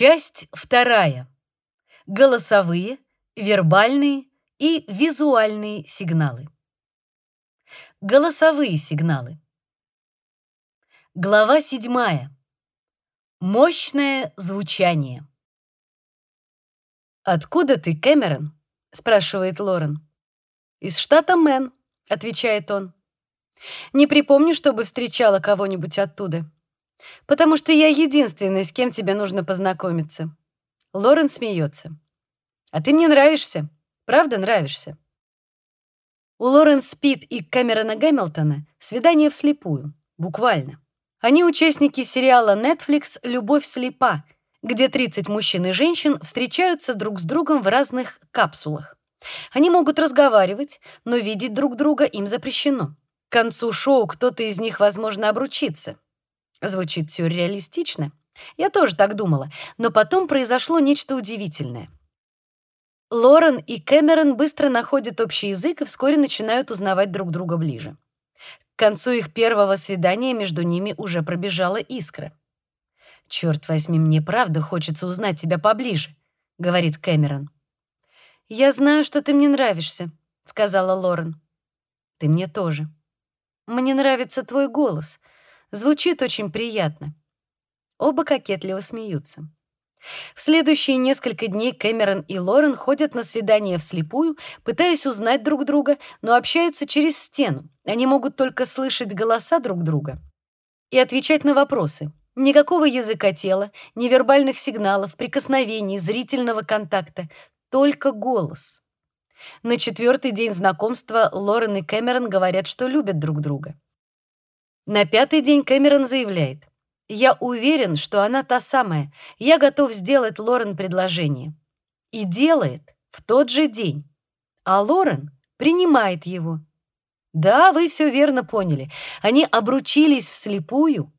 Часть вторая. Голосовые, вербальные и визуальные сигналы. Голосовые сигналы. Глава седьмая. Мощное звучание. «Откуда ты, Кэмерон?» — спрашивает Лорен. «Из штата Мэн», — отвечает он. «Не припомню, чтобы встречала кого-нибудь оттуда. Потому что я единственный, с кем тебе нужно познакомиться». Лорен смеется. «А ты мне нравишься. Правда нравишься?» У Лорен Спит и Кэмерона Гэмилтона свидание вслепую, буквально. Они участники сериала Netflix «Любовь слепа», где 30 мужчин и женщин встречаются друг с другом в разных капсулах. Они могут разговаривать, но видеть друг друга им запрещено. К концу шоу кто-то из них, возможно, обручится. Звучит сюрреалистично. Я тоже так думала, но потом произошло нечто удивительное. Лорен и Кэмерон быстро находят общий язык и вскоре начинают узнавать друг друга ближе. К концу их первого свидания между ними уже пробежала искра. «Черт возьми, мне правда хочется узнать тебя поближе», — говорит Кэмерон. «Я знаю, что ты мне нравишься», — сказала Лорен. «Ты мне тоже. Мне нравится твой голос. Звучит очень приятно». Оба кокетливо смеются. В следующие несколько дней Кэмерон и Лорен ходят на свидания вслепую, пытаясь узнать друг друга, но общаются через стену. Они могут только слышать голоса друг друга и отвечать на вопросы. Никакого языка тела, невербальных сигналов, прикосновений, зрительного контакта, только голос. На четвертый день знакомства Лорен и Кэмерон говорят, что любят друг друга. На пятый день Кэмерон заявляет: я уверен, что она та самая. Я готов сделать Лорен предложение. И делает в тот же день. А Лорен принимает его. Да, вы все верно поняли. Они обручились вслепую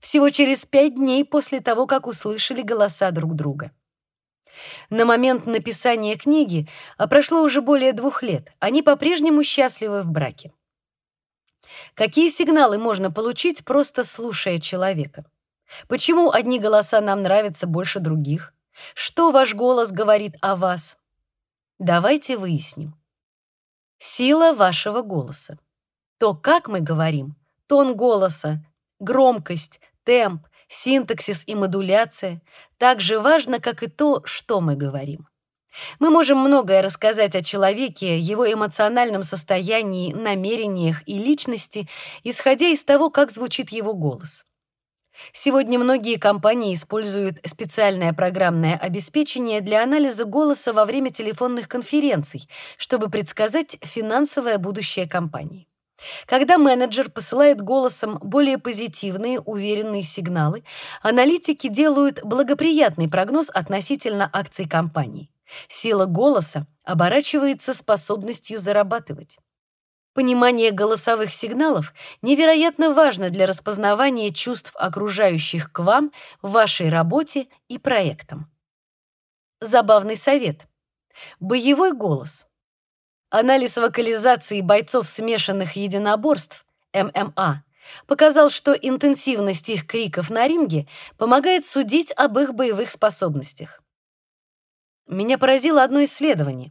всего через пять дней после того, как услышали голоса друг друга. На момент написания книги, а прошло уже более двух лет, они по-прежнему счастливы в браке. Какие сигналы можно получить, просто слушая человека? Почему одни голоса нам нравятся больше других? Что ваш голос говорит о вас? Давайте выясним. Сила вашего голоса. То, как мы говорим, тон голоса, громкость, темп, синтаксис и модуляция так же важно, как и то, что мы говорим. Мы можем многое рассказать о человеке, его эмоциональном состоянии, намерениях и личности, исходя из того, как звучит его голос. Сегодня многие компании используют специальное программное обеспечение для анализа голоса во время телефонных конференций, чтобы предсказать финансовое будущее компании. Когда менеджер посылает голосом более позитивные, уверенные сигналы, аналитики делают благоприятный прогноз относительно акций компании. Сила голоса оборачивается способностью зарабатывать. Понимание голосовых сигналов невероятно важно для распознавания чувств окружающих к вам, вашей работе и проектам. Забавный совет. Боевой голос. Анализ вокализации бойцов смешанных единоборств ММА показал, что интенсивность их криков на ринге помогает судить об их боевых способностях. Меня поразило одно исследование.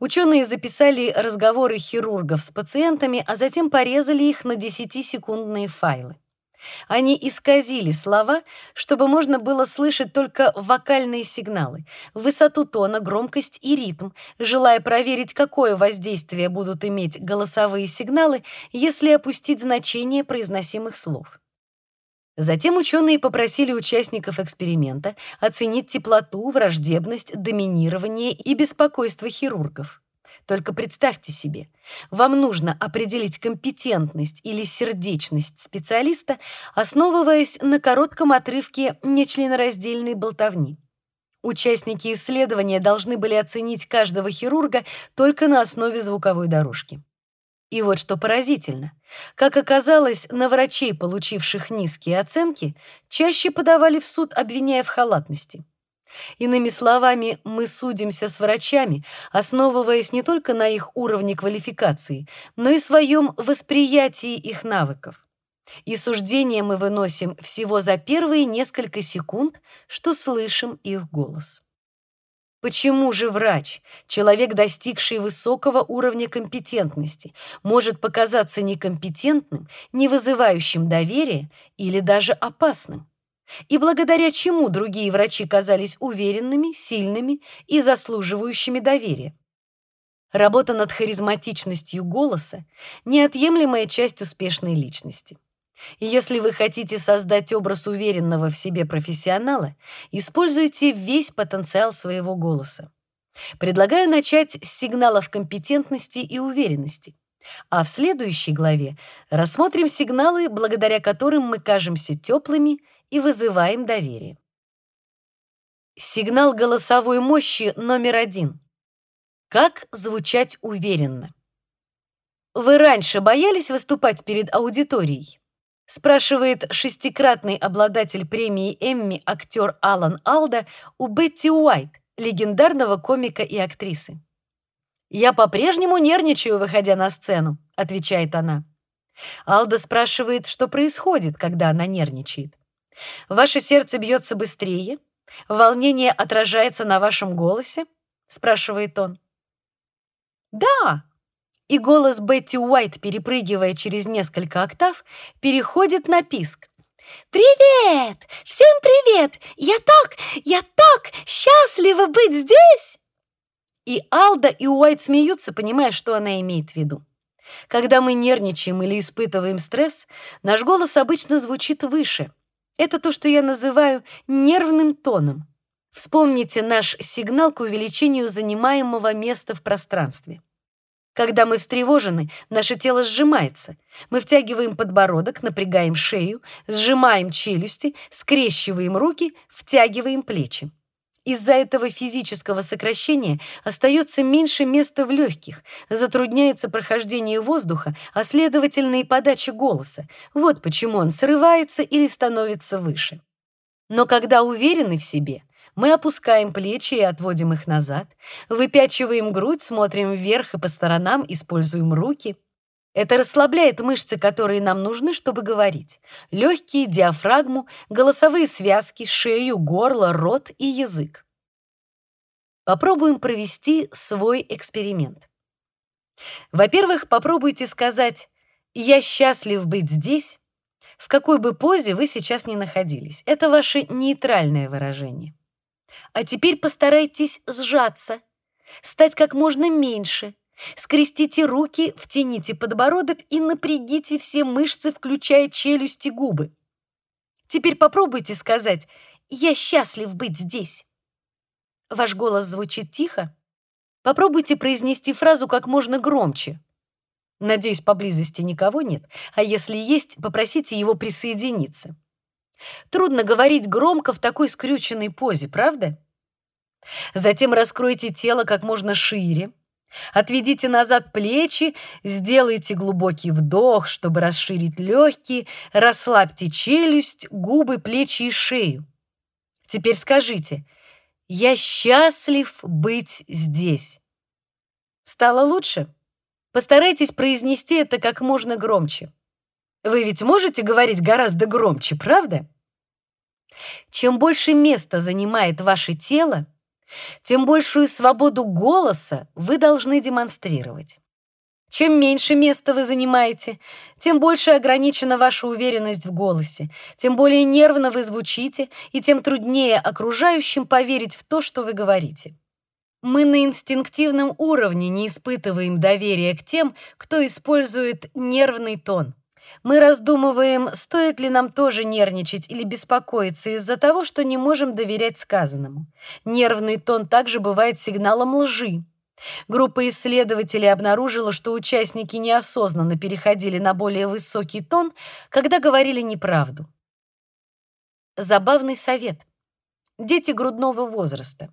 Ученые записали разговоры хирургов с пациентами, а затем порезали их на 10-секундные файлы. Они исказили слова, чтобы можно было слышать только вокальные сигналы, высоту тона, громкость и ритм, желая проверить, какое воздействие будут иметь голосовые сигналы, если опустить значение произносимых слов. Затем ученые попросили участников эксперимента оценить теплоту, враждебность, доминирование и беспокойство хирургов. Только представьте себе, вам нужно определить компетентность или сердечность специалиста, основываясь на коротком отрывке нечленораздельной болтовни. Участники исследования должны были оценить каждого хирурга только на основе звуковой дорожки. И вот что поразительно. Как оказалось, на врачей, получивших низкие оценки, чаще подавали в суд, обвиняя в халатности. Иными словами, мы судимся с врачами, основываясь не только на их уровне квалификации, но и своем восприятии их навыков. И суждения мы выносим всего за первые несколько секунд, что слышим их голос. Почему же врач, человек, достигший высокого уровня компетентности, может показаться некомпетентным, не вызывающим доверия или даже опасным? И благодаря чему другие врачи казались уверенными, сильными и заслуживающими доверия? Работа над харизматичностью голоса — неотъемлемая часть успешной личности. И если вы хотите создать образ уверенного в себе профессионала, используйте весь потенциал своего голоса. Предлагаю начать с сигналов компетентности и уверенности. А в следующей главе рассмотрим сигналы, благодаря которым мы кажемся теплыми и вызываем доверие. Сигнал голосовой мощи номер один. Как звучать уверенно? Вы раньше боялись выступать перед аудиторией? Спрашивает шестикратный обладатель премии Эмми актер Алан Алда у Бетти Уайт, легендарного комика и актрисы. «Я по-прежнему нервничаю, выходя на сцену», — отвечает она. Алда спрашивает, что происходит, когда она нервничает. «Ваше сердце бьется быстрее? Волнение отражается на вашем голосе?» — спрашивает он. «Да», и голос Бетти Уайт, перепрыгивая через несколько октав, переходит на писк. «Привет! Всем привет! Я так, я так счастлива быть здесь!» И Алда и Уайт смеются, понимая, что она имеет в виду. Когда мы нервничаем или испытываем стресс, наш голос обычно звучит выше. Это то, что я называю нервным тоном. Вспомните наш сигнал к увеличению занимаемого места в пространстве. Когда мы встревожены, наше тело сжимается. Мы втягиваем подбородок, напрягаем шею, сжимаем челюсти, скрещиваем руки, втягиваем плечи. Из-за этого физического сокращения остается меньше места в легких, затрудняется прохождение воздуха, а следовательно и подача голоса. Вот почему он срывается или становится выше. Но когда уверены в себе, мы опускаем плечи и отводим их назад, выпячиваем грудь, смотрим вверх и по сторонам, используем руки. Это расслабляет мышцы, которые нам нужны, чтобы говорить. Легкие, диафрагму, голосовые связки, шею, горло, рот и язык. Попробуем провести свой эксперимент. Во-первых, попробуйте сказать «Я счастлив быть здесь», в какой бы позе вы сейчас ни находились. Это ваше нейтральное выражение. А теперь постарайтесь сжаться, стать как можно меньше. Скрестите руки, втяните подбородок и напрягите все мышцы, включая челюсти губы. Теперь попробуйте сказать «Я счастлив быть здесь». Ваш голос звучит тихо. Попробуйте произнести фразу как можно громче. Надеюсь, поблизости никого нет, а если есть, попросите его присоединиться. Трудно говорить громко в такой скрюченной позе, правда? Затем раскройте тело как можно шире. Отведите назад плечи, сделайте глубокий вдох, чтобы расширить легкие, расслабьте челюсть, губы, плечи и шею. Теперь скажите «Я счастлив быть здесь». Стало лучше? Постарайтесь произнести это как можно громче. Вы ведь можете говорить гораздо громче, правда? Чем больше места занимает ваше тело, тем большую свободу голоса вы должны демонстрировать. Чем меньше места вы занимаете, тем больше ограничена ваша уверенность в голосе, тем более нервно вы звучите, и тем труднее окружающим поверить в то, что вы говорите. Мы на инстинктивном уровне не испытываем доверия к тем, кто использует нервный тон. Мы раздумываем, стоит ли нам тоже нервничать или беспокоиться из-за того, что не можем доверять сказанному. Нервный тон также бывает сигналом лжи. Группа исследователей обнаружила, что участники неосознанно переходили на более высокий тон, когда говорили неправду. Забавный совет. Дети грудного возраста.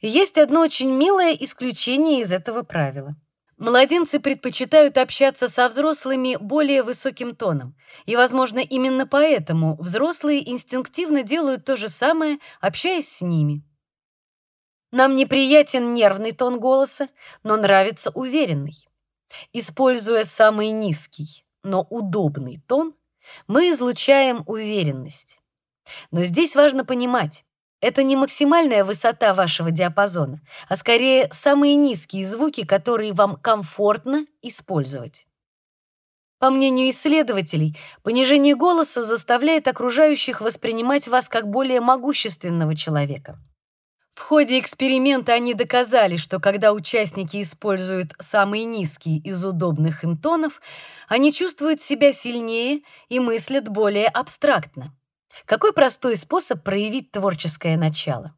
Есть одно очень милое исключение из этого правила. Младенцы предпочитают общаться со взрослыми более высоким тоном, и, возможно, именно поэтому взрослые инстинктивно делают то же самое, общаясь с ними. Нам неприятен нервный тон голоса, но нравится уверенный. Используя самый низкий, но удобный тон, мы излучаем уверенность. Но здесь важно понимать, это не максимальная высота вашего диапазона, а скорее самые низкие звуки, которые вам комфортно использовать. По мнению исследователей, понижение голоса заставляет окружающих воспринимать вас как более могущественного человека. В ходе эксперимента они доказали, что когда участники используют самые низкие из удобных им тонов, они чувствуют себя сильнее и мыслят более абстрактно. Какой простой способ проявить творческое начало?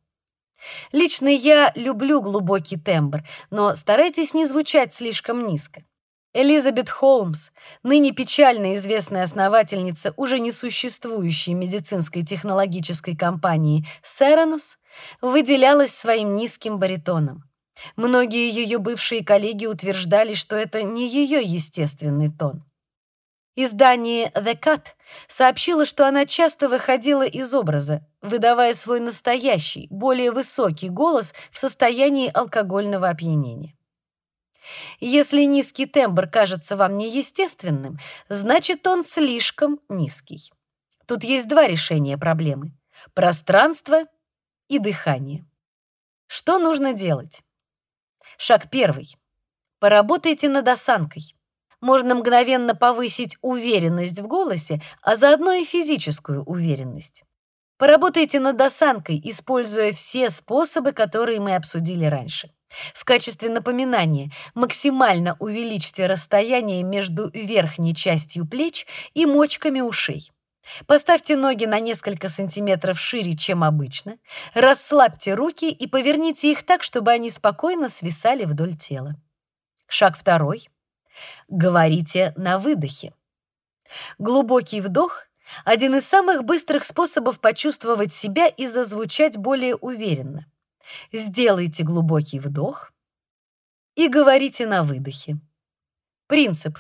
Лично я люблю глубокий тембр, но старайтесь не звучать слишком низко. Элизабет Холмс, ныне печально известная основательница уже несуществующей медицинской технологической компании Serenos, выделялась своим низким баритоном. Многие ее бывшие коллеги утверждали, что это не ее естественный тон. Издание The Cut сообщило, что она часто выходила из образа, выдавая свой настоящий, более высокий голос в состоянии алкогольного опьянения. Если низкий тембр кажется вам неестественным, значит, он слишком низкий. Тут есть два решения проблемы — пространство и дыхание. Что нужно делать? Шаг первый. Поработайте над осанкой. Можно мгновенно повысить уверенность в голосе, а заодно и физическую уверенность. Поработайте над осанкой, используя все способы, которые мы обсудили раньше. В качестве напоминания максимально увеличьте расстояние между верхней частью плеч и мочками ушей. Поставьте ноги на несколько сантиметров шире, чем обычно, расслабьте руки и поверните их так, чтобы они спокойно свисали вдоль тела. Шаг второй. Говорите на выдохе. Глубокий вдох — один из самых быстрых способов почувствовать себя и зазвучать более уверенно. Сделайте глубокий вдох и говорите на выдохе. Принцип.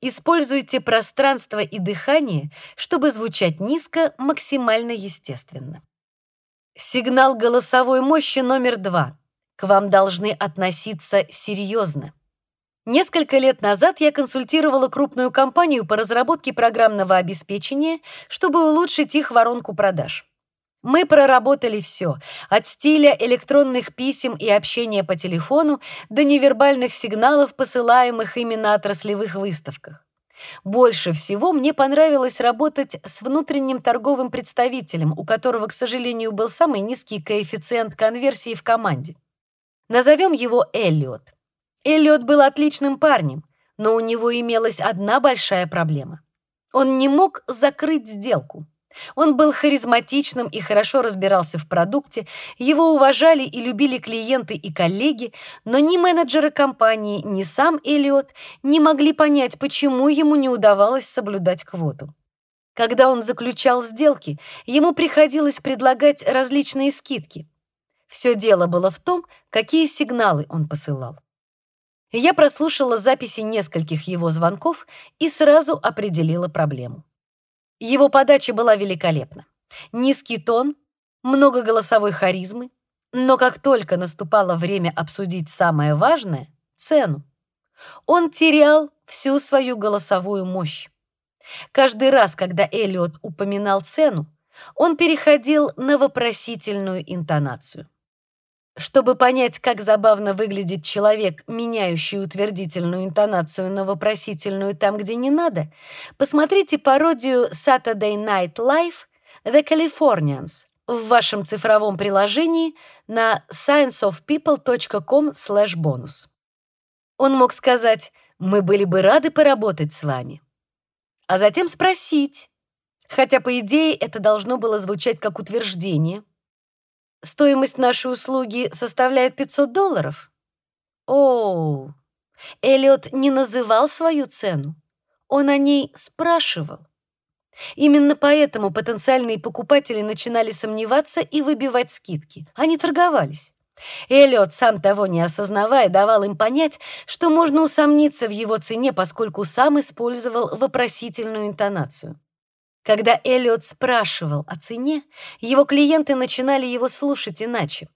Используйте пространство и дыхание, чтобы звучать низко максимально естественно. Сигнал голосовой мощи номер два. К вам должны относиться серьезно. Несколько лет назад я консультировала крупную компанию по разработке программного обеспечения, чтобы улучшить их воронку продаж. Мы проработали все, от стиля электронных писем и общения по телефону до невербальных сигналов, посылаемых именно на отраслевых выставках. Больше всего мне понравилось работать с внутренним торговым представителем, у которого, к сожалению, был самый низкий коэффициент конверсии в команде. Назовем его Эллиот. Эллиот был отличным парнем, но у него имелась одна большая проблема. Он не мог закрыть сделку. Он был харизматичным и хорошо разбирался в продукте, его уважали и любили клиенты и коллеги, но ни менеджеры компании, ни сам Элиот не могли понять, почему ему не удавалось соблюдать квоту. Когда он заключал сделки, ему приходилось предлагать различные скидки. Все дело было в том, какие сигналы он посылал. Я прослушала записи нескольких его звонков и сразу определила проблему. Его подача была великолепна. Низкий тон, много голосовой харизмы, но как только наступало время обсудить самое важное — цену, он терял всю свою голосовую мощь. Каждый раз, когда Эллиот упоминал цену, он переходил на вопросительную интонацию. Чтобы понять, как забавно выглядит человек, меняющий утвердительную интонацию на вопросительную там, где не надо, посмотрите пародию Saturday Night Live The Californians в вашем цифровом приложении на scienceofpeople.com/bonus. Он мог сказать: "Мы были бы рады поработать с вами", а затем спросить, хотя по идее это должно было звучать как утверждение. Стоимость нашей услуги составляет 500 долларов? О, Эллиот не называл свою цену. Он о ней спрашивал. Именно поэтому потенциальные покупатели начинали сомневаться и выбивать скидки. Они торговались. Эллиот, сам того не осознавая, давал им понять, что можно усомниться в его цене, поскольку сам использовал вопросительную интонацию. Когда Эллиот спрашивал о цене, его клиенты начинали его слушать иначе.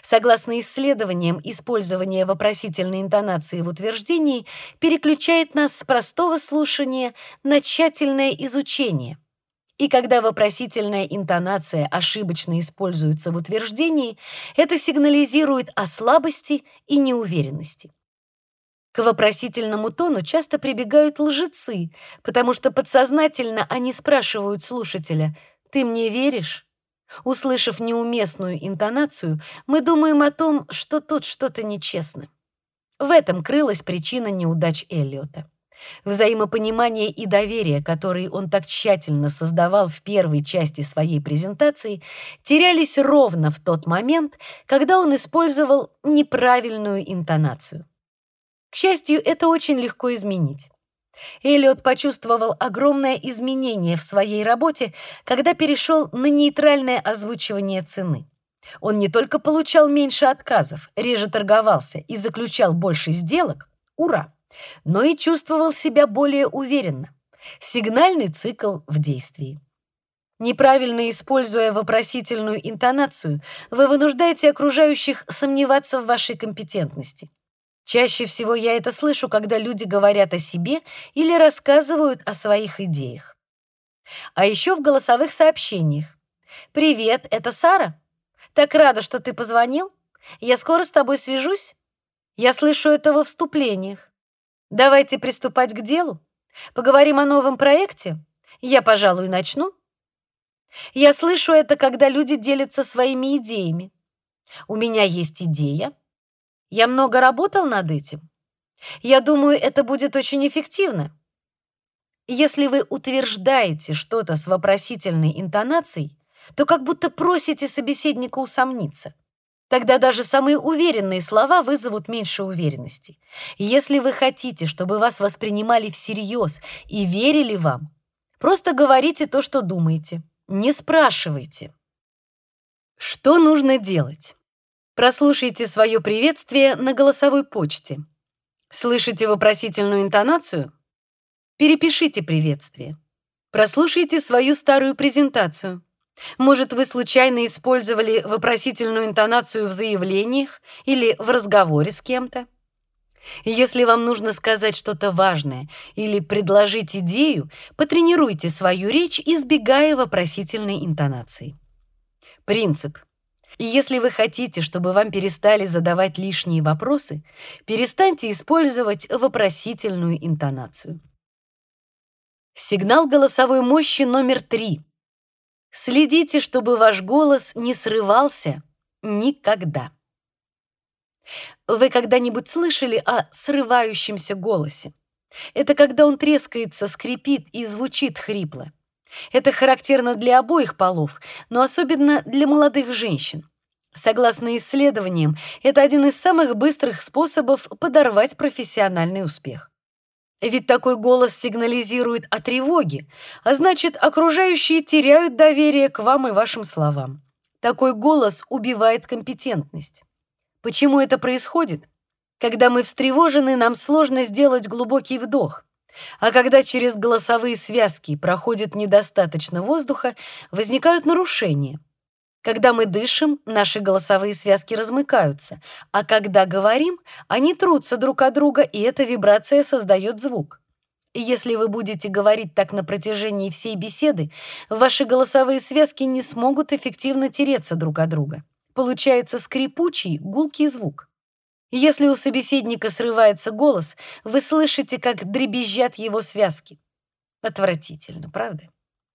Согласно исследованиям, использование вопросительной интонации в утверждении переключает нас с простого слушания на тщательное изучение. И когда вопросительная интонация ошибочно используется в утверждении, это сигнализирует о слабости и неуверенности. К вопросительному тону часто прибегают лжецы, потому что подсознательно они спрашивают слушателя «Ты мне веришь?». Услышав неуместную интонацию, мы думаем о том, что тут что-то нечестно. В этом крылась причина неудач Эллиота. Взаимопонимание и доверие, которые он так тщательно создавал в первой части своей презентации, терялись ровно в тот момент, когда он использовал неправильную интонацию. К счастью, это очень легко изменить. Эллиот почувствовал огромное изменение в своей работе, когда перешел на нейтральное озвучивание цены. Он не только получал меньше отказов, реже торговался и заключал больше сделок, ура, но и чувствовал себя более уверенно. Сигнальный цикл в действии. Неправильно используя вопросительную интонацию, вы вынуждаете окружающих сомневаться в вашей компетентности. Чаще всего я это слышу, когда люди говорят о себе или рассказывают о своих идеях. А еще в голосовых сообщениях. «Привет, это Сара. Так рада, что ты позвонил. Я скоро с тобой свяжусь. Я слышу это во вступлениях. Давайте приступать к делу. Поговорим о новом проекте. Я, пожалуй, начну. Я слышу это, когда люди делятся своими идеями. У меня есть идея, я много работал над этим. Я думаю, это будет очень эффективно. Если вы утверждаете что-то с вопросительной интонацией, то как будто просите собеседника усомниться. Тогда даже самые уверенные слова вызовут меньше уверенности. Если вы хотите, чтобы вас воспринимали всерьез и верили вам, просто говорите то, что думаете. Не спрашивайте. Что нужно делать? Прослушайте свое приветствие на голосовой почте. Слышите вопросительную интонацию? Перепишите приветствие. Прослушайте свою старую презентацию. Может, вы случайно использовали вопросительную интонацию в заявлениях или в разговоре с кем-то? Если вам нужно сказать что-то важное или предложить идею, потренируйте свою речь, избегая вопросительной интонации. Принцип – и если вы хотите, чтобы вам перестали задавать лишние вопросы, перестаньте использовать вопросительную интонацию. Сигнал голосовой мощи номер три. Следите, чтобы ваш голос не срывался никогда. Вы когда-нибудь слышали о срывающемся голосе? Это когда он трескается, скрипит и звучит хрипло. Это характерно для обоих полов, но особенно для молодых женщин. Согласно исследованиям, это один из самых быстрых способов подорвать профессиональный успех. Ведь такой голос сигнализирует о тревоге, а значит, окружающие теряют доверие к вам и вашим словам. Такой голос убивает компетентность. Почему это происходит? Когда мы встревожены, нам сложно сделать глубокий вдох. А когда через голосовые связки проходит недостаточно воздуха, возникают нарушения. Когда мы дышим, наши голосовые связки размыкаются, а когда говорим, они трутся друг от друга, и эта вибрация создает звук. Если вы будете говорить так на протяжении всей беседы, ваши голосовые связки не смогут эффективно тереться друг от друга. Получается скрипучий, гулкий звук. Если у собеседника срывается голос, вы слышите, как дребезжат его связки. Отвратительно, правда?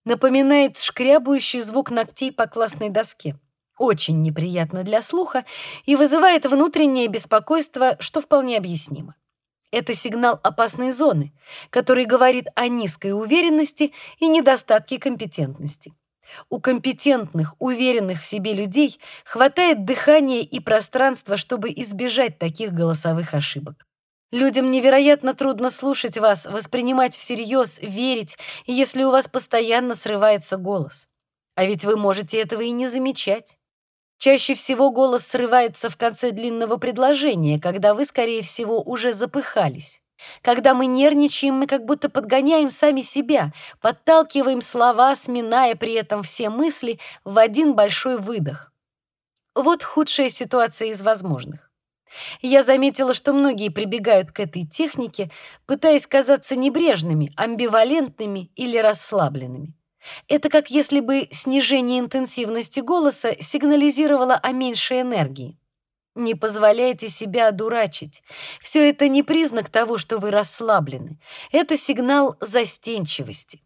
Напоминает шкрябающий звук ногтей по классной доске. Очень неприятно для слуха и вызывает внутреннее беспокойство, что вполне объяснимо. Это сигнал опасной зоны, который говорит о низкой уверенности и недостатке компетентности. У компетентных, уверенных в себе людей хватает дыхания и пространства, чтобы избежать таких голосовых ошибок. Людям невероятно трудно слушать вас, воспринимать всерьез, верить, если у вас постоянно срывается голос. А ведь вы можете этого и не замечать. Чаще всего голос срывается в конце длинного предложения, когда вы, скорее всего, уже запыхались. Когда мы нервничаем, мы как будто подгоняем сами себя, подталкиваем слова, сминая при этом все мысли в один большой выдох. Вот худшая ситуация из возможных. Я заметила, что многие прибегают к этой технике, пытаясь казаться небрежными, амбивалентными или расслабленными. Это как если бы снижение интенсивности голоса сигнализировало о меньшей энергии. Не позволяйте себя одурачить. Все это не признак того, что вы расслаблены. Это сигнал застенчивости.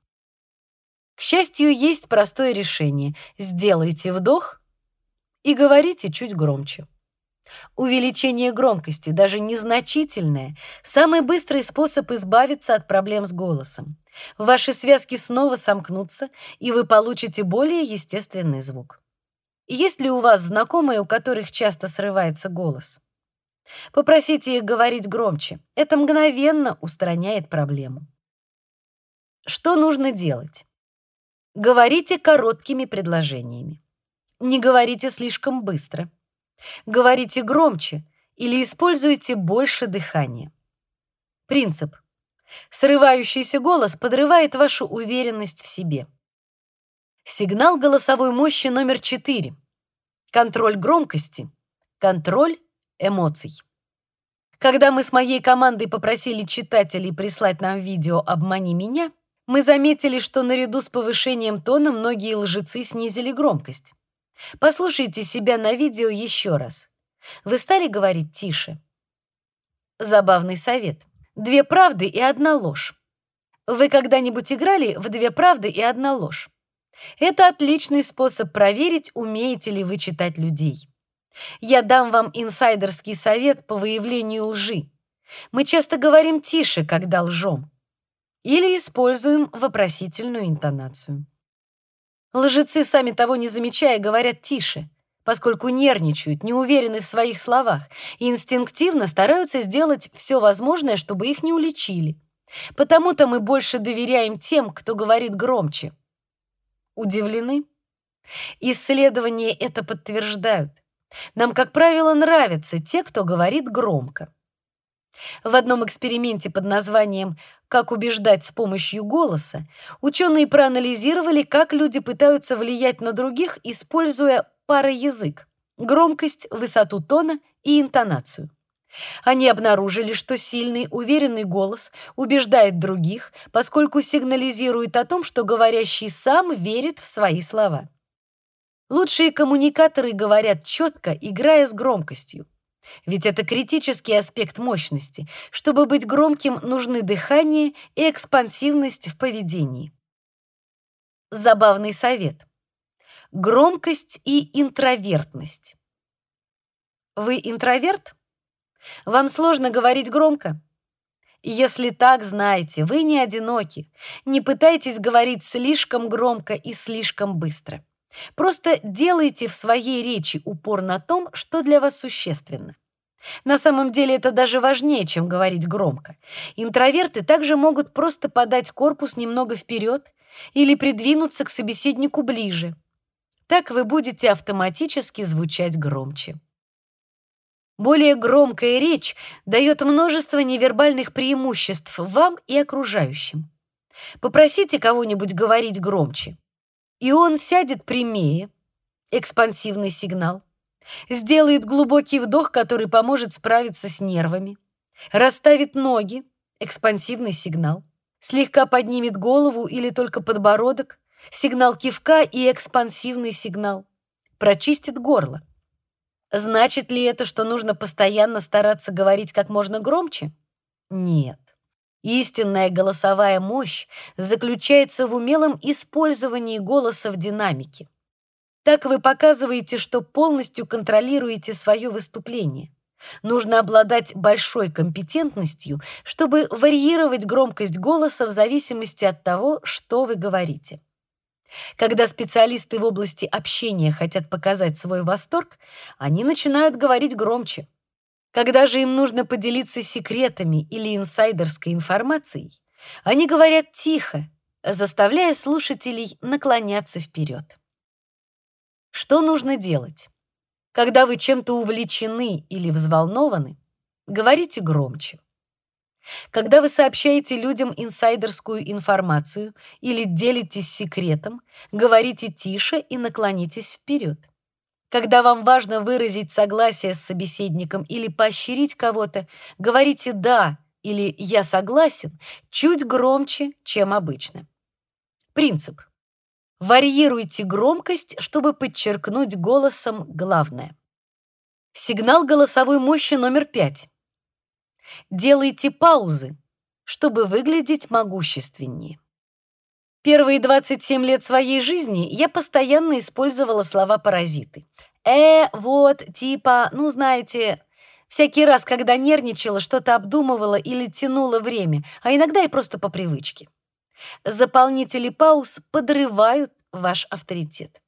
К счастью, есть простое решение. Сделайте вдох и говорите чуть громче. Увеличение громкости, даже незначительное, самый быстрый способ избавиться от проблем с голосом. Ваши связки снова сомкнутся, и вы получите более естественный звук. Есть ли у вас знакомые, у которых часто срывается голос? Попросите их говорить громче. Это мгновенно устраняет проблему. Что нужно делать? Говорите короткими предложениями. Не говорите слишком быстро. Говорите громче или используйте больше дыхания. Принцип. Срывающийся голос подрывает вашу уверенность в себе. Сигнал голосовой мощи номер 4. Контроль громкости. Контроль эмоций. Когда мы с моей командой попросили читателей прислать нам видео «Обмани меня», мы заметили, что наряду с повышением тона многие лжецы снизили громкость. Послушайте себя на видео еще раз. Вы стали говорить тише? Забавный совет. Две правды и одна ложь. Вы когда-нибудь играли в две правды и одна ложь? Это отличный способ проверить, умеете ли вы читать людей. Я дам вам инсайдерский совет по выявлению лжи. Мы часто говорим тише, когда лжем. Или используем вопросительную интонацию. Лжецы, сами того не замечая, говорят тише, поскольку нервничают, не уверены в своих словах и инстинктивно стараются сделать все возможное, чтобы их не уличили. Потому-то мы больше доверяем тем, кто говорит громче. Удивлены? Исследования это подтверждают. Нам, как правило, нравятся те, кто говорит громко. В одном эксперименте под названием «Как убеждать с помощью голоса» ученые проанализировали, как люди пытаются влиять на других, используя пароязык — громкость, высоту тона и интонацию. Они обнаружили, что сильный, уверенный голос убеждает других, поскольку сигнализирует о том, что говорящий сам верит в свои слова. Лучшие коммуникаторы говорят четко, играя с громкостью. Ведь это критический аспект мощности. Чтобы быть громким, нужны дыхание и экспансивность в поведении. Забавный совет. Громкость и интровертность. Вы интроверт? Вам сложно говорить громко? Если так, знайте, вы не одиноки. Не пытайтесь говорить слишком громко и слишком быстро. Просто делайте в своей речи упор на том, что для вас существенно. На самом деле это даже важнее, чем говорить громко. Интроверты также могут просто подать корпус немного вперед или придвинуться к собеседнику ближе. Так вы будете автоматически звучать громче. Более громкая речь дает множество невербальных преимуществ вам и окружающим. Попросите кого-нибудь говорить громче и он сядет прямее, экспансивный сигнал, сделает глубокий вдох, который поможет справиться с нервами, расставит ноги, экспансивный сигнал, слегка поднимет голову или только подбородок, сигнал кивка и экспансивный сигнал, прочистит горло. Значит ли это, что нужно постоянно стараться говорить как можно громче? Нет. Истинная голосовая мощь заключается в умелом использовании голоса в динамике. Так вы показываете, что полностью контролируете свое выступление. Нужно обладать большой компетентностью, чтобы варьировать громкость голоса в зависимости от того, что вы говорите. Когда специалисты в области общения хотят показать свой восторг, они начинают говорить громче. Когда же им нужно поделиться секретами или инсайдерской информацией, они говорят тихо, заставляя слушателей наклоняться вперед. Что нужно делать? Когда вы чем-то увлечены или взволнованы, говорите громче. Когда вы сообщаете людям инсайдерскую информацию или делитесь секретом, говорите тише и наклонитесь вперед. Когда вам важно выразить согласие с собеседником или поощрить кого-то, говорите «да» или «я согласен» чуть громче, чем обычно. Принцип. Варьируйте громкость, чтобы подчеркнуть голосом главное. Сигнал голосовой мощи номер пять. Делайте паузы, чтобы выглядеть могущественнее. Первые 27 лет своей жизни я постоянно использовала слова-паразиты. «Э», «вот», «типа», ну, знаете, всякий раз, когда нервничала, что-то обдумывала или тянула время, а иногда и просто по привычке. Заполнители пауз подрывают ваш авторитет.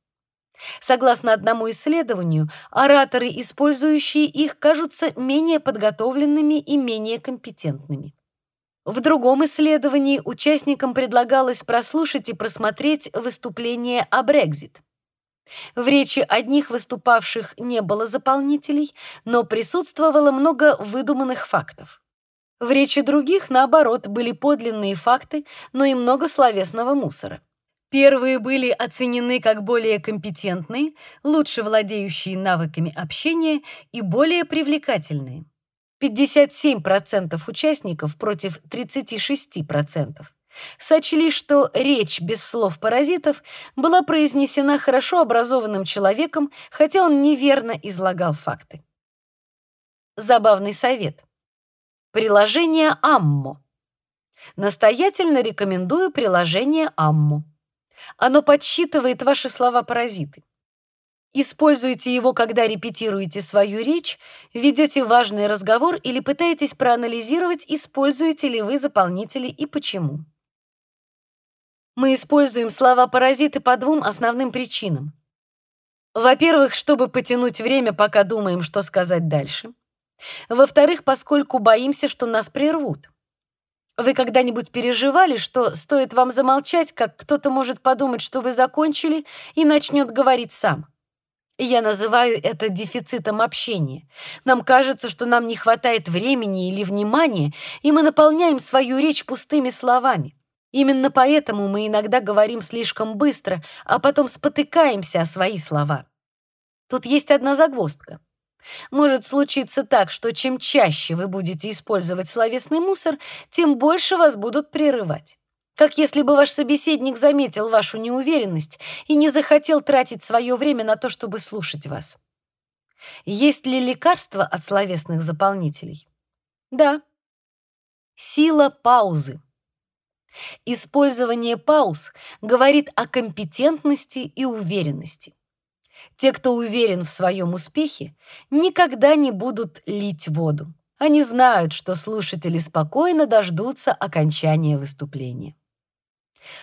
Согласно одному исследованию, ораторы, использующие их, кажутся менее подготовленными и менее компетентными. В другом исследовании участникам предлагалось прослушать и просмотреть выступление о Брексит. В речи одних выступавших не было заполнителей, но присутствовало много выдуманных фактов. В речи других, наоборот, были подлинные факты, но и много словесного мусора. Первые были оценены как более компетентные, лучше владеющие навыками общения и более привлекательные. 57% участников против 36% сочли, что речь без слов паразитов была произнесена хорошо образованным человеком, хотя он неверно излагал факты. Забавный совет. Приложение Аммо. Настоятельно рекомендую приложение Аммо. Оно подсчитывает ваши слова-паразиты. Используйте его, когда репетируете свою речь, ведете важный разговор или пытаетесь проанализировать, используете ли вы заполнители и почему. Мы используем слова-паразиты по двум основным причинам. Во-первых, чтобы потянуть время, пока думаем, что сказать дальше. Во-вторых, поскольку боимся, что нас прервут. Вы когда-нибудь переживали, что стоит вам замолчать, как кто-то может подумать, что вы закончили, и начнет говорить сам? Я называю это дефицитом общения. Нам кажется, что нам не хватает времени или внимания, и мы наполняем свою речь пустыми словами. Именно поэтому мы иногда говорим слишком быстро, а потом спотыкаемся о свои слова. Тут есть одна загвоздка. Может случиться так, что чем чаще вы будете использовать словесный мусор, тем больше вас будут прерывать. Как если бы ваш собеседник заметил вашу неуверенность и не захотел тратить свое время на то, чтобы слушать вас. Есть ли лекарство от словесных заполнителей? Да. Сила паузы. Использование пауз говорит о компетентности и уверенности. Те, кто уверен в своем успехе, никогда не будут лить воду. Они знают, что слушатели спокойно дождутся окончания выступления.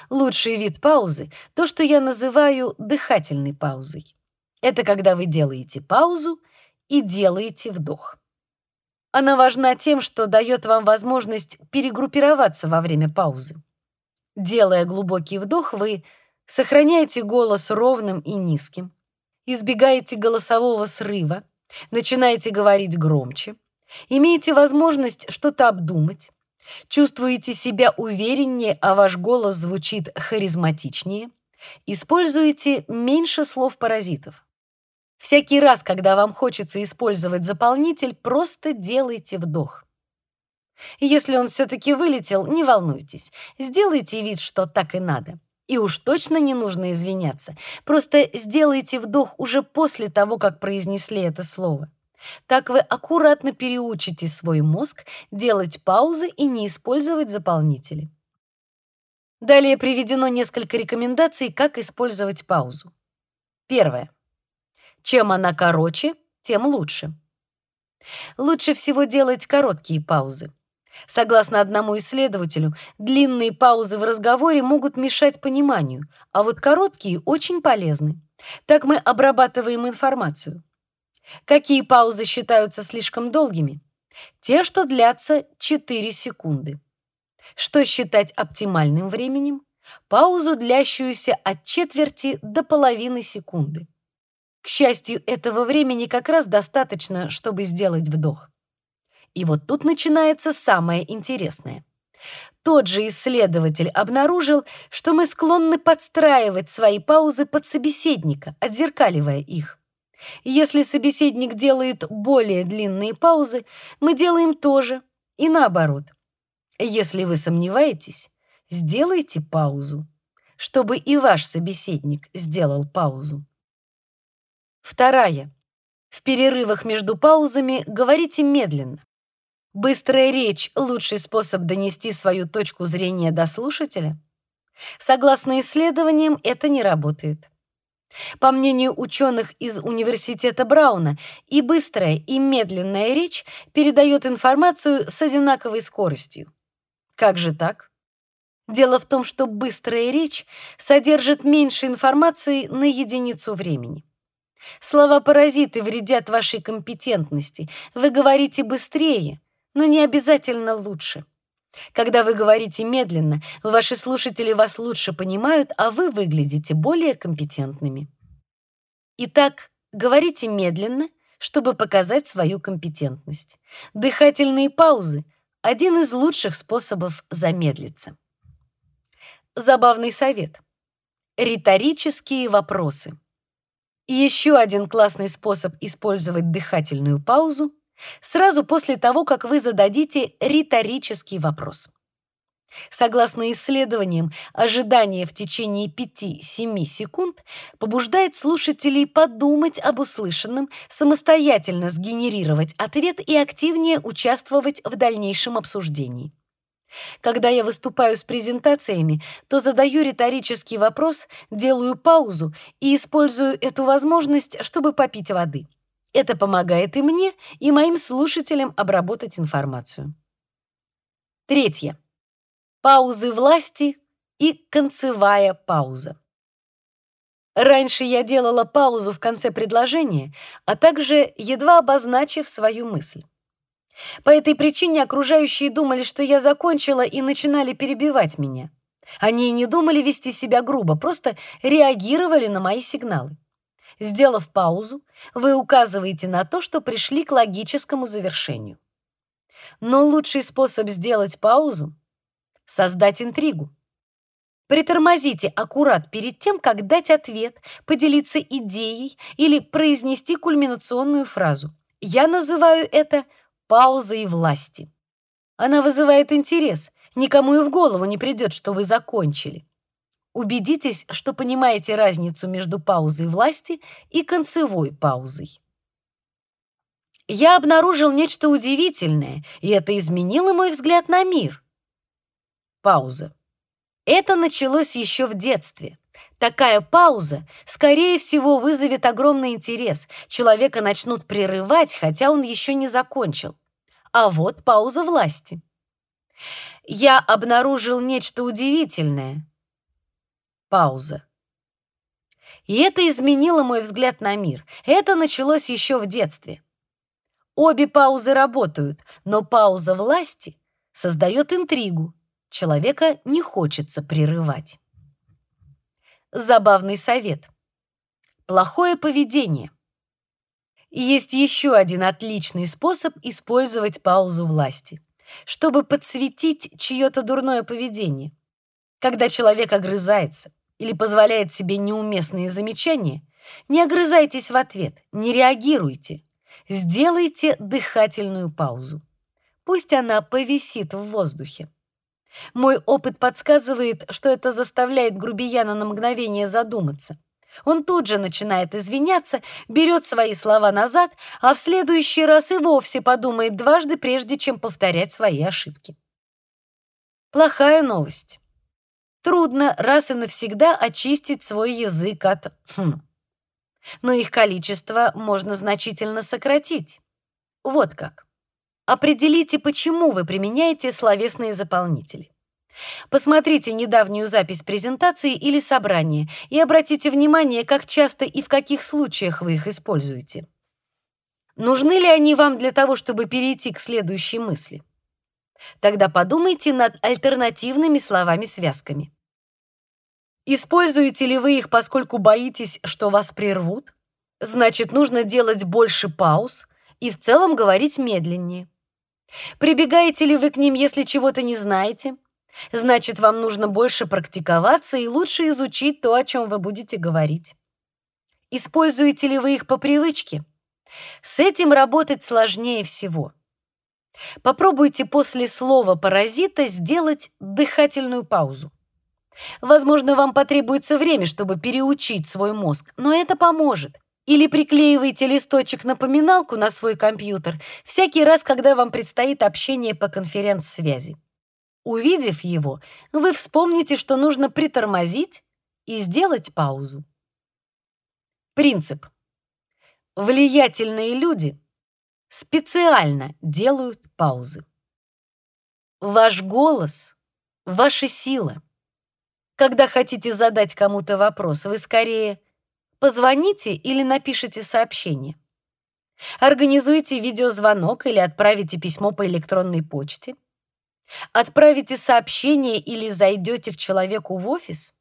Лучший вид паузы — то, что я называю дыхательной паузой. Это когда вы делаете паузу и делаете вдох. Она важна тем, что дает вам возможность перегруппироваться во время паузы. Делая глубокий вдох, вы сохраняете голос ровным и низким, избегаете голосового срыва, начинаете говорить громче, имеете возможность что-то обдумать, Чувствуете себя увереннее, а ваш голос звучит харизматичнее? Используете меньше слов-паразитов. Всякий раз, когда вам хочется использовать заполнитель, просто делайте вдох. Если он все-таки вылетел, не волнуйтесь. Сделайте вид, что так и надо. И уж точно не нужно извиняться. Просто сделайте вдох уже после того, как произнесли это слово. Так вы аккуратно переучите свой мозг делать паузы и не использовать заполнители. Далее приведено несколько рекомендаций, как использовать паузу. Первое. Чем она короче, тем лучше. Лучше всего делать короткие паузы. Согласно одному исследователю, длинные паузы в разговоре могут мешать пониманию, а вот короткие очень полезны. Так мы обрабатываем информацию. Какие паузы считаются слишком долгими? Те, что длятся 4 секунды. Что считать оптимальным временем? Паузу, длящуюся от четверти до половины секунды. К счастью, этого времени как раз достаточно, чтобы сделать вдох. И вот тут начинается самое интересное. Тот же исследователь обнаружил, что мы склонны подстраивать свои паузы под собеседника, отзеркаливая их. Если собеседник делает более длинные паузы, мы делаем то же, и наоборот. Если вы сомневаетесь, сделайте паузу, чтобы и ваш собеседник сделал паузу. Вторая. В перерывах между паузами говорите медленно. Быстрая речь — лучший способ донести свою точку зрения до слушателя? Согласно исследованиям, это не работает. По мнению ученых из Университета Брауна, и быстрая, и медленная речь передает информацию с одинаковой скоростью. Как же так? Дело в том, что быстрая речь содержит меньше информации на единицу времени. Слова-паразиты вредят вашей компетентности. Вы говорите быстрее, но не обязательно лучше. Когда вы говорите медленно, ваши слушатели вас лучше понимают, а вы выглядите более компетентными. Итак, говорите медленно, чтобы показать свою компетентность. Дыхательные паузы — один из лучших способов замедлиться. Забавный совет. Риторические вопросы. Еще один классный способ использовать дыхательную паузу сразу после того, как вы зададите риторический вопрос. Согласно исследованиям, ожидание в течение 5-7 секунд побуждает слушателей подумать об услышанном, самостоятельно сгенерировать ответ и активнее участвовать в дальнейшем обсуждении. Когда я выступаю с презентациями, то задаю риторический вопрос, делаю паузу и использую эту возможность, чтобы попить воды. Это помогает и мне, и моим слушателям обработать информацию. Третье. Паузы власти и концевая пауза. Раньше я делала паузу в конце предложения, а также едва обозначив свою мысль. По этой причине окружающие думали, что я закончила и начинали перебивать меня. Они и не думали вести себя грубо, просто реагировали на мои сигналы. Сделав паузу, вы указываете на то, что пришли к логическому завершению. Но лучший способ сделать паузу — создать интригу. Притормозите аккурат перед тем, как дать ответ, поделиться идеей или произнести кульминационную фразу. Я называю это паузой власти. Она вызывает интерес, никому и в голову не придет, что вы закончили. Убедитесь, что понимаете разницу между паузой власти и концевой паузой. Я обнаружил нечто удивительное, и это изменило мой взгляд на мир. Пауза. Это началось еще в детстве. Такая пауза, скорее всего, вызовет огромный интерес. Человека начнут прерывать, хотя он еще не закончил. А вот пауза власти. Я обнаружил нечто удивительное. Пауза. И это изменило мой взгляд на мир. Это началось еще в детстве. Обе паузы работают, но пауза власти создает интригу. Человека не хочется прерывать. Забавный совет. Плохое поведение. Есть еще один отличный способ использовать паузу власти, чтобы подсветить чье-то дурное поведение. Когда человек огрызается, или позволяет себе неуместные замечания, не огрызайтесь в ответ, не реагируйте. Сделайте дыхательную паузу. Пусть она повисит в воздухе. Мой опыт подсказывает, что это заставляет грубияна на мгновение задуматься. Он тут же начинает извиняться, берет свои слова назад, а в следующий раз и вовсе подумает дважды, прежде чем повторять свои ошибки. Плохая новость. Трудно раз и навсегда очистить свой язык от «хм». Но их количество можно значительно сократить. Вот как. Определите, почему вы применяете словесные заполнители. Посмотрите недавнюю запись презентации или собрания и обратите внимание, как часто и в каких случаях вы их используете. Нужны ли они вам для того, чтобы перейти к следующей мысли? Тогда подумайте над альтернативными словами-связками. Используете ли вы их, поскольку боитесь, что вас прервут? Значит, нужно делать больше пауз и в целом говорить медленнее. Прибегаете ли вы к ним, если чего-то не знаете? Значит, вам нужно больше практиковаться и лучше изучить то, о чем вы будете говорить. Используете ли вы их по привычке? С этим работать сложнее всего. Попробуйте после слова «паразита» сделать дыхательную паузу. Возможно, вам потребуется время, чтобы переучить свой мозг, но это поможет. Или приклеивайте листочек-напоминалку на свой компьютер всякий раз, когда вам предстоит общение по конференц-связи. Увидев его, вы вспомните, что нужно притормозить и сделать паузу. Принцип. Влиятельные люди специально делают паузы. Ваш голос — ваша сила. Когда хотите задать кому-то вопрос, вы скорее позвоните или напишите сообщение. Организуйте видеозвонок или отправите письмо по электронной почте. Отправите сообщение или зайдете к человеку в офис.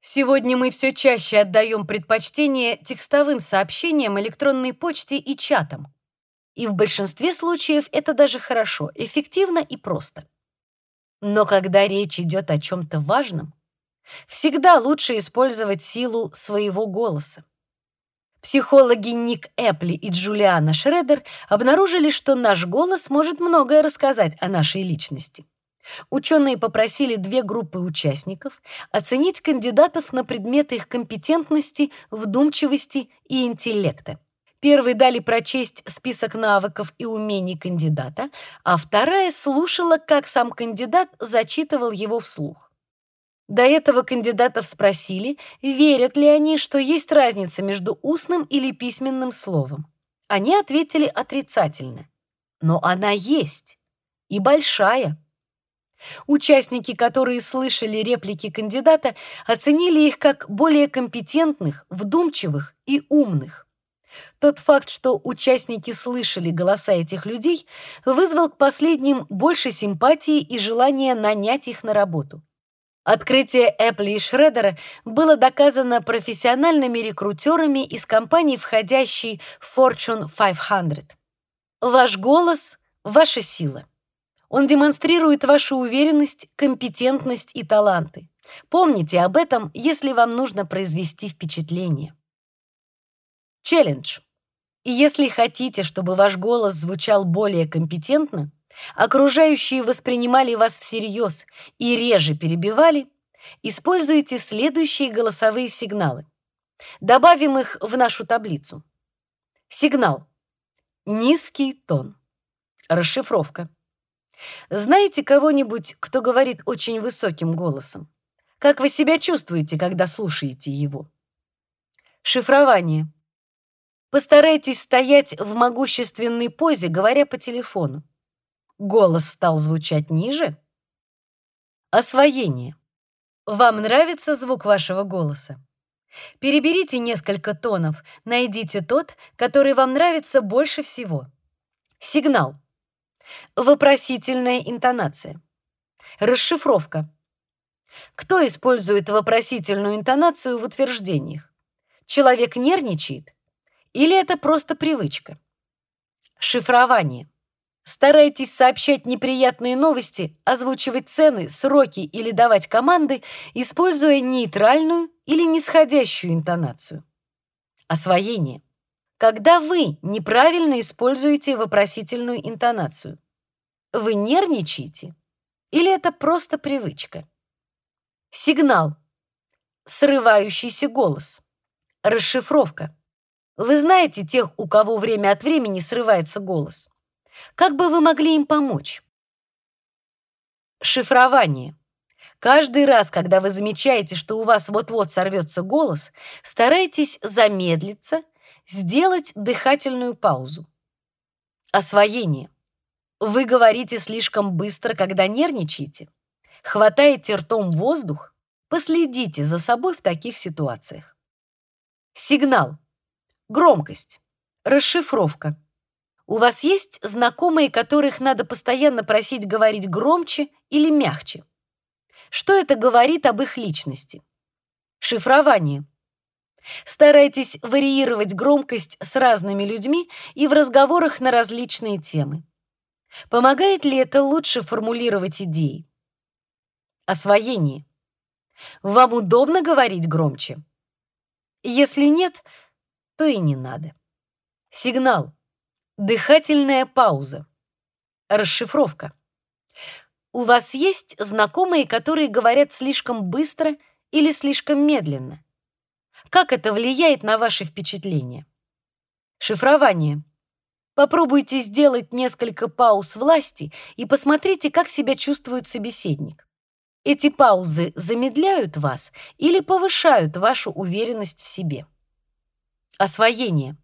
Сегодня мы все чаще отдаем предпочтение текстовым сообщениям, электронной почте и чатам. И в большинстве случаев это даже хорошо, эффективно и просто. Но когда речь идет о чем-то важном, всегда лучше использовать силу своего голоса. Психологи Ник Эпли и Джулиана Шредер обнаружили, что наш голос может многое рассказать о нашей личности. Ученые попросили две группы участников оценить кандидатов на предмет их компетентности, вдумчивости и интеллекта. Первой дали прочесть список навыков и умений кандидата, а вторая слушала, как сам кандидат зачитывал его вслух. До этого кандидатов спросили, верят ли они, что есть разница между устным или письменным словом. Они ответили отрицательно. Но она есть. И большая. Участники, которые слышали реплики кандидата, оценили их как более компетентных, вдумчивых и умных. Тот факт, что участники слышали голоса этих людей, вызвал к последним больше симпатии и желания нанять их на работу. Открытие Эпли и Шредера было доказано профессиональными рекрутерами из компаний, входящей в Fortune 500. Ваш голос — ваша сила. Он демонстрирует вашу уверенность, компетентность и таланты. Помните об этом, если вам нужно произвести впечатление. Челлендж. И если хотите, чтобы ваш голос звучал более компетентно, окружающие воспринимали вас всерьез и реже перебивали, используйте следующие голосовые сигналы. Добавим их в нашу таблицу. Сигнал. Низкий тон. Расшифровка. Знаете кого-нибудь, кто говорит очень высоким голосом? Как вы себя чувствуете, когда слушаете его? Шифрование. Постарайтесь стоять в могущественной позе, говоря по телефону. Голос стал звучать ниже. Освоение. Вам нравится звук вашего голоса? Переберите несколько тонов, найдите тот, который вам нравится больше всего. Сигнал. Вопросительная интонация. Расшифровка. Кто использует вопросительную интонацию в утверждениях? Человек нервничает или это просто привычка? Шифрование. Старайтесь сообщать неприятные новости, озвучивать цены, сроки или давать команды, используя нейтральную или нисходящую интонацию. Освоение. Когда вы неправильно используете вопросительную интонацию. Вы нервничаете или это просто привычка? Сигнал. Срывающийся голос. Расшифровка. Вы знаете тех, у кого время от времени срывается голос. Как бы вы могли им помочь? Шифрование. Каждый раз, когда вы замечаете, что у вас вот-вот сорвется голос, старайтесь замедлиться, сделать дыхательную паузу. Освоение. Вы говорите слишком быстро, когда нервничаете. Хватаете ртом воздух. Последите за собой в таких ситуациях. Сигнал. Громкость. Расшифровка. У вас есть знакомые, которых надо постоянно просить говорить громче или мягче? Что это говорит об их личности? Шифрование. Старайтесь варьировать громкость с разными людьми и в разговорах на различные темы. Помогает ли это лучше формулировать идеи? Освоение. Вам удобно говорить громче? Если нет, то и не надо. Сигнал. Дыхательная пауза. Расшифровка. У вас есть знакомые, которые говорят слишком быстро или слишком медленно? Как это влияет на ваши впечатления? Шифрование. Попробуйте сделать несколько пауз власти и посмотрите, как себя чувствует собеседник. Эти паузы замедляют вас или повышают вашу уверенность в себе. Освоение.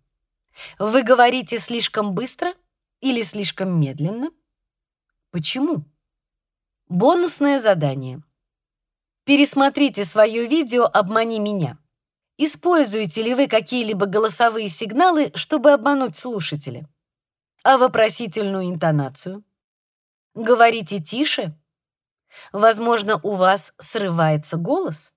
Вы говорите слишком быстро или слишком медленно? Почему? Бонусное задание. Пересмотрите свое видео «Обмани меня». Используете ли вы какие-либо голосовые сигналы, чтобы обмануть слушателя? А вопросительную интонацию? Говорите тише? Возможно, у вас срывается голос?